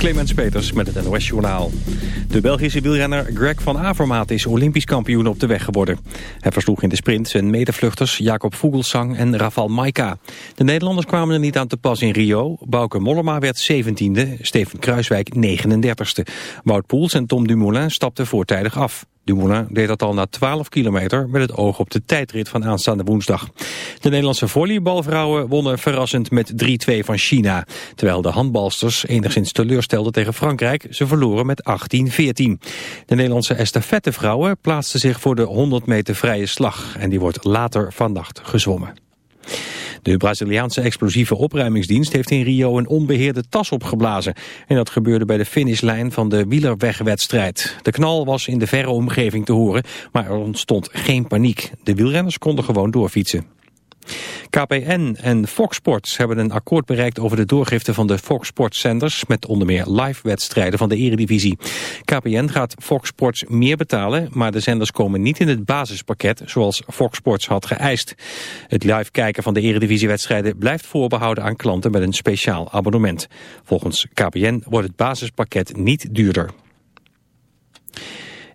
Clemens Peters met het NOS Journaal. De Belgische wielrenner Greg van Avermaat is olympisch kampioen op de weg geworden. Hij versloeg in de sprint zijn medevluchters Jacob Vogelsang en Rafal Maika. De Nederlanders kwamen er niet aan te pas in Rio. Bouke Mollema werd 17e, Steven Kruiswijk 39e. Wout Poels en Tom Dumoulin stapten voortijdig af. Dumoulin deed dat al na 12 kilometer met het oog op de tijdrit van aanstaande woensdag. De Nederlandse volleybalvrouwen wonnen verrassend met 3-2 van China. Terwijl de handbalsters enigszins teleurstelden tegen Frankrijk, ze verloren met 18-14. De Nederlandse estafettevrouwen plaatsten zich voor de 100 meter vrije slag en die wordt later vannacht gezwommen. De Braziliaanse explosieve opruimingsdienst heeft in Rio een onbeheerde tas opgeblazen. En dat gebeurde bij de finishlijn van de wielerwegwedstrijd. De knal was in de verre omgeving te horen, maar er ontstond geen paniek. De wielrenners konden gewoon doorfietsen. KPN en Fox Sports hebben een akkoord bereikt over de doorgifte van de Fox Sports zenders met onder meer live-wedstrijden van de eredivisie. KPN gaat Fox Sports meer betalen, maar de zenders komen niet in het basispakket zoals Fox Sports had geëist. Het live kijken van de eredivisiewedstrijden blijft voorbehouden aan klanten met een speciaal abonnement. Volgens KPN wordt het basispakket niet duurder.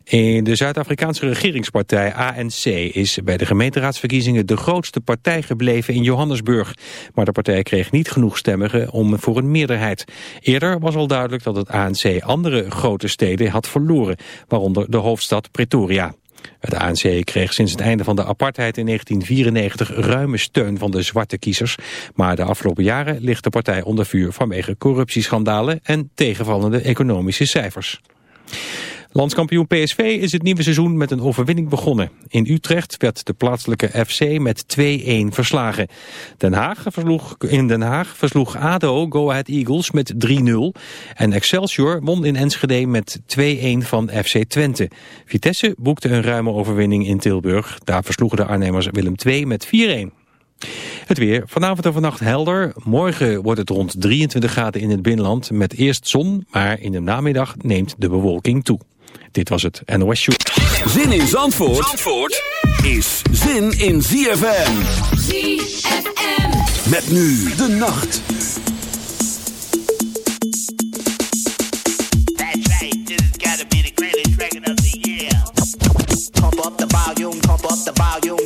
De Zuid-Afrikaanse regeringspartij ANC is bij de gemeenteraadsverkiezingen de grootste partij gebleven in Johannesburg. Maar de partij kreeg niet genoeg stemmen om voor een meerderheid. Eerder was al duidelijk dat het ANC andere grote steden had verloren, waaronder de hoofdstad Pretoria. Het ANC kreeg sinds het einde van de apartheid in 1994 ruime steun van de zwarte kiezers. Maar de afgelopen jaren ligt de partij onder vuur vanwege corruptieschandalen en tegenvallende economische cijfers. Landskampioen PSV is het nieuwe seizoen met een overwinning begonnen. In Utrecht werd de plaatselijke FC met 2-1 verslagen. Den Haag versloeg, in Den Haag versloeg ADO Go Ahead Eagles met 3-0. En Excelsior won in Enschede met 2-1 van FC Twente. Vitesse boekte een ruime overwinning in Tilburg. Daar versloegen de Arnhemmers Willem II met 4-1. Het weer. Vanavond en vannacht helder. Morgen wordt het rond 23 graden in het binnenland met eerst zon, maar in de namiddag neemt de bewolking toe. Dit was het NOS Show. Zin in Zandvoort, Zandvoort is zin in ZFM. ZFM. Met nu de nacht. That's right, this has gotta be the greatest record of the year. Pump up the volume, pump up the volume,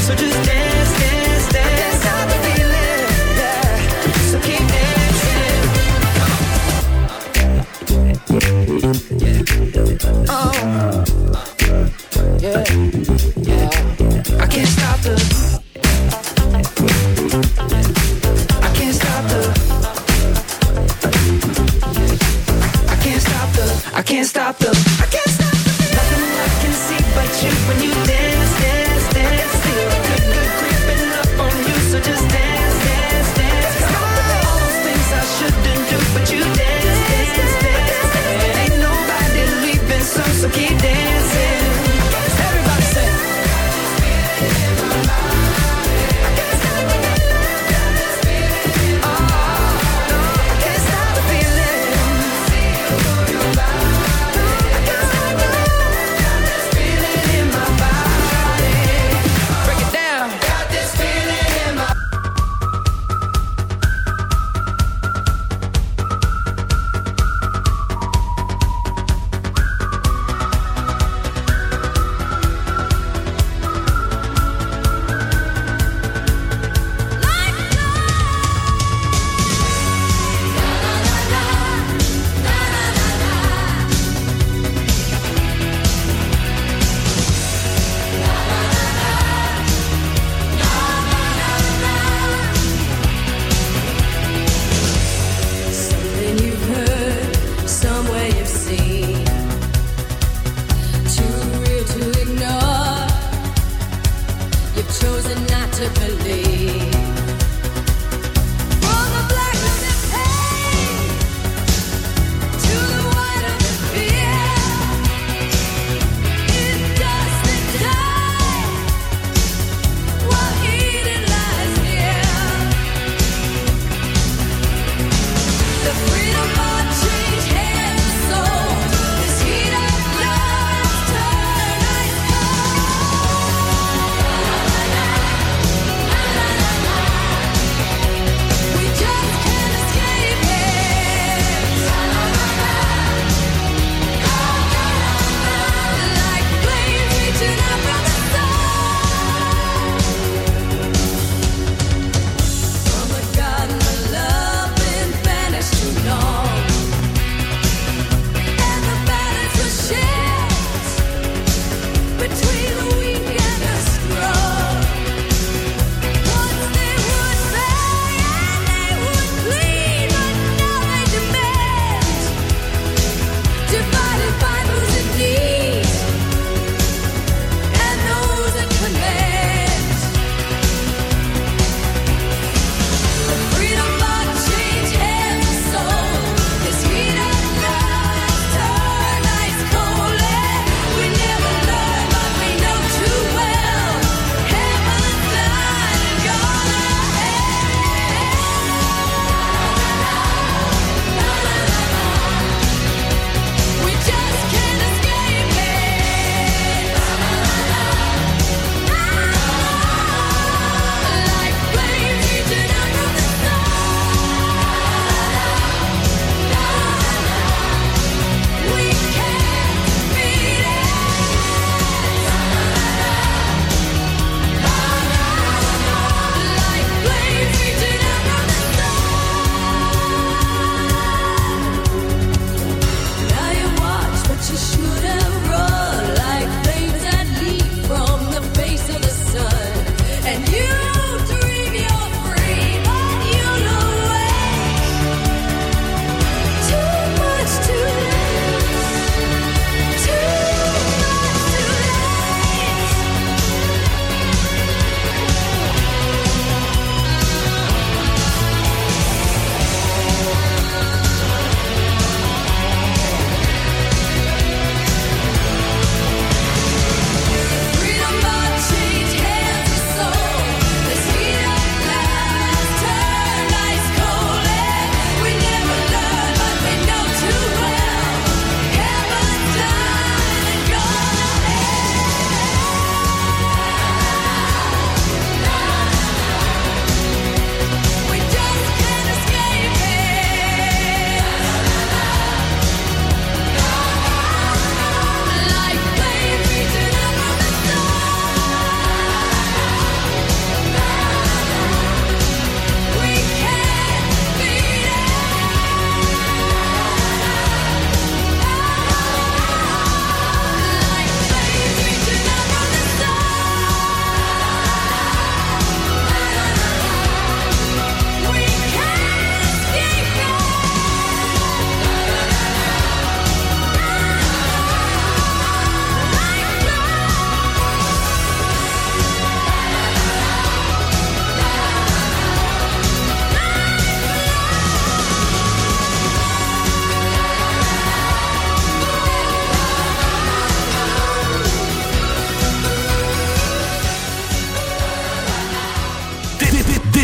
so just dance.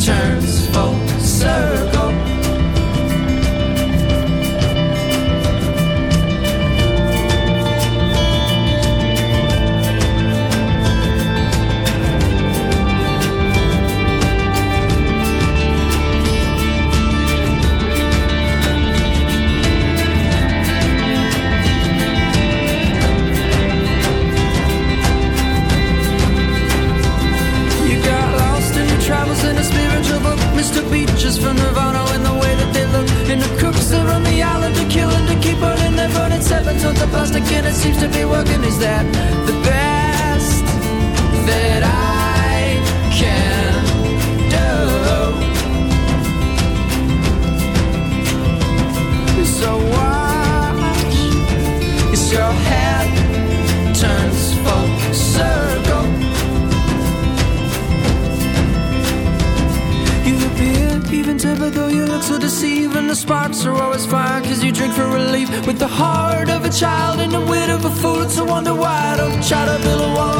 turns full circle. Wonder why I don't try to build a wall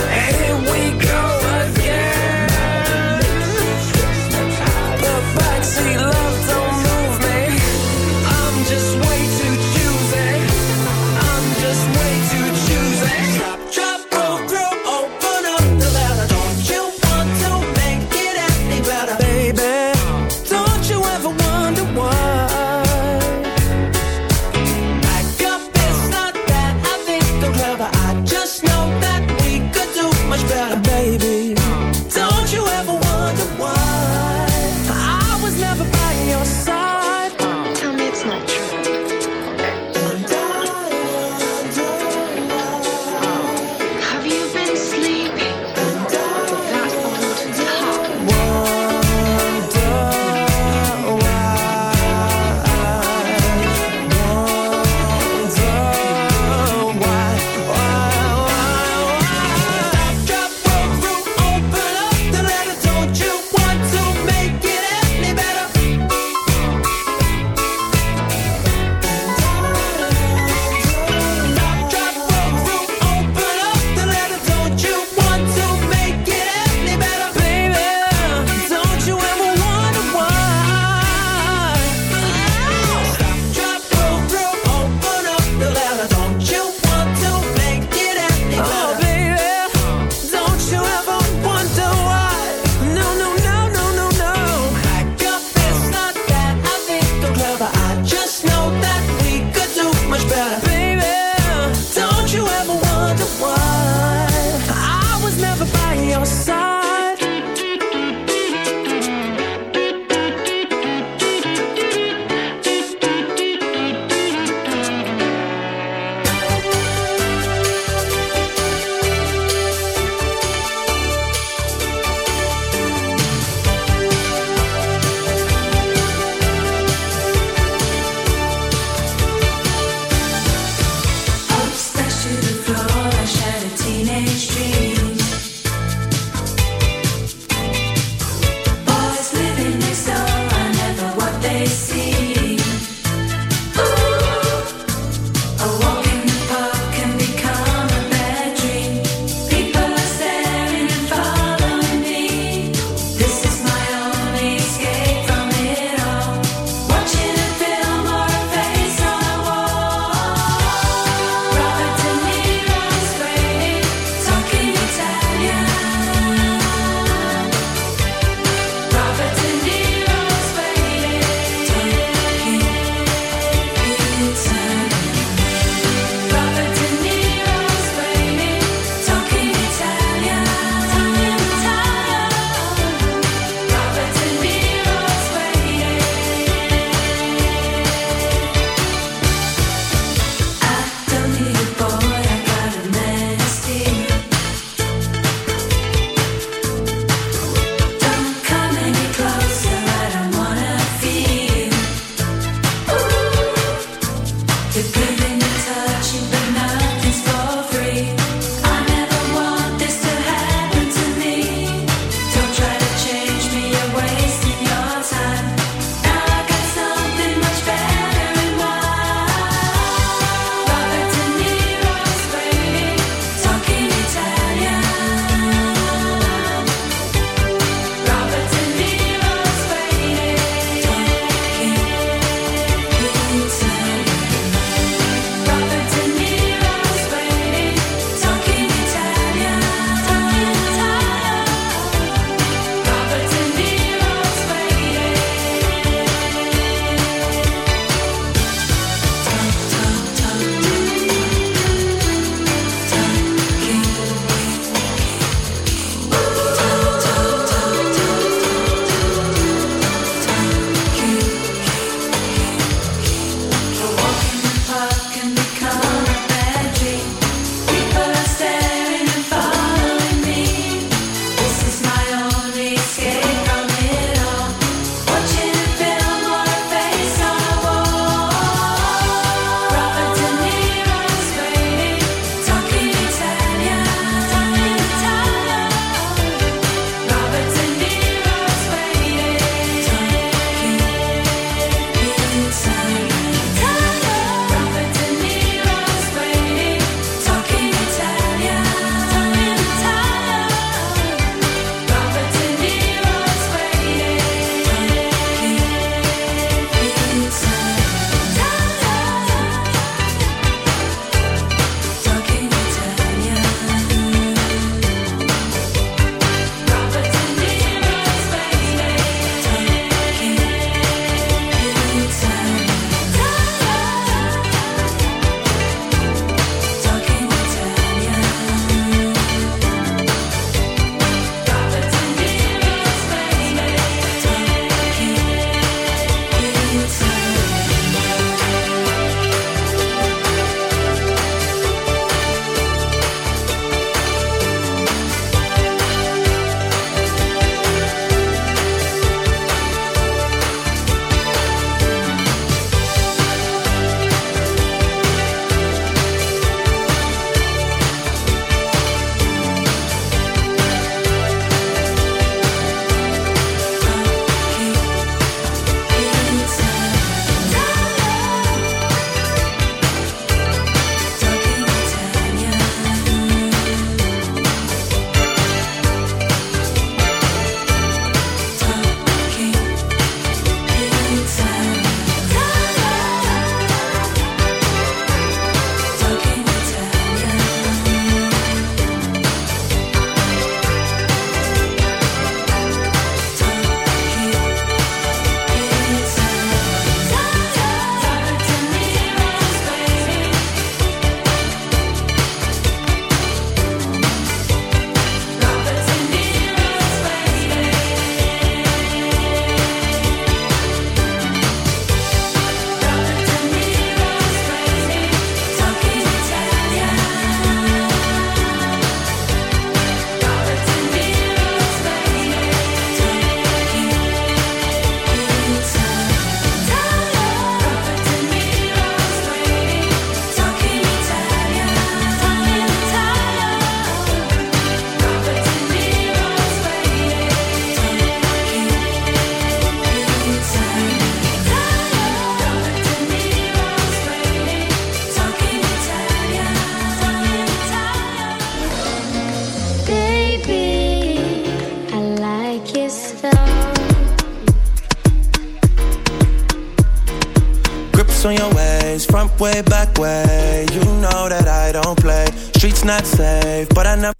way, back way. You know that I don't play. Streets not safe, but I never.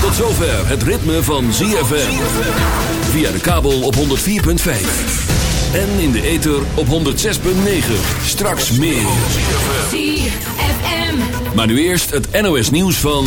Tot zover het ritme van ZFM. Via de kabel op 104.5. En in de ether op 106.9. Straks meer. ZFM. Maar nu eerst het NOS nieuws van...